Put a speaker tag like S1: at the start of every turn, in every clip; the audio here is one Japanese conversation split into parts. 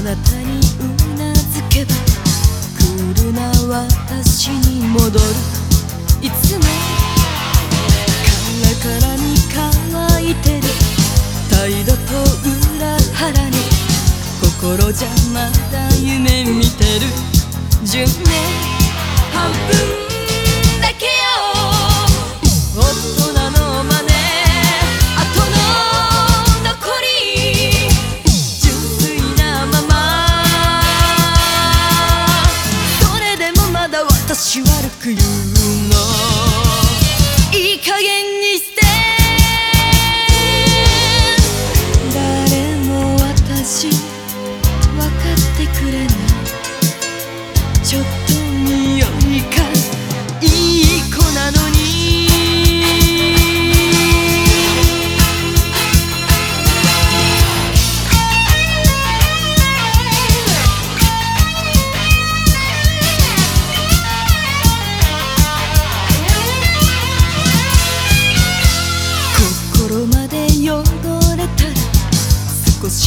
S1: あなたにうなずけばクーな私に戻る。いつもカラカラに乾いてる。態度と裏腹に心じゃまだ夢見てる。10だ私悪く言うの。いい加減にして。誰も私分かってくれない。ちょっと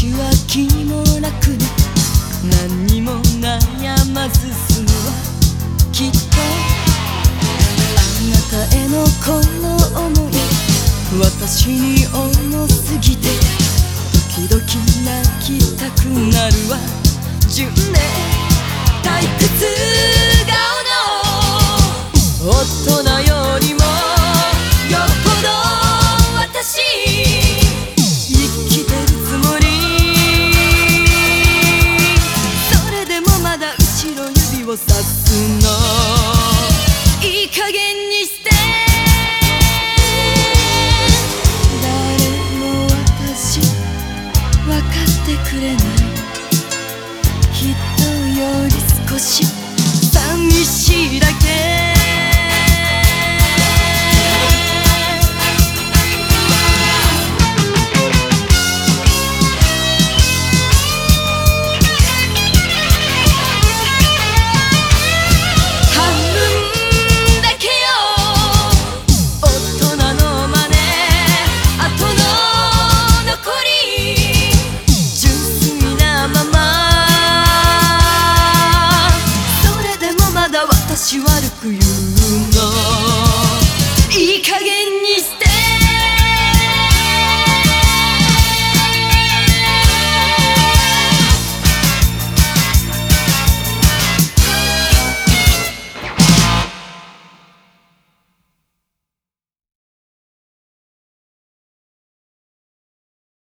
S1: 少しは気も楽に何にも悩まず済むわきっとあなたへのこの想い私に重すぎて時々泣きたくなるわ10年退屈顔の大人いすの。いい加減にして。誰も私分かってくれない。人より少し寂しいだけ。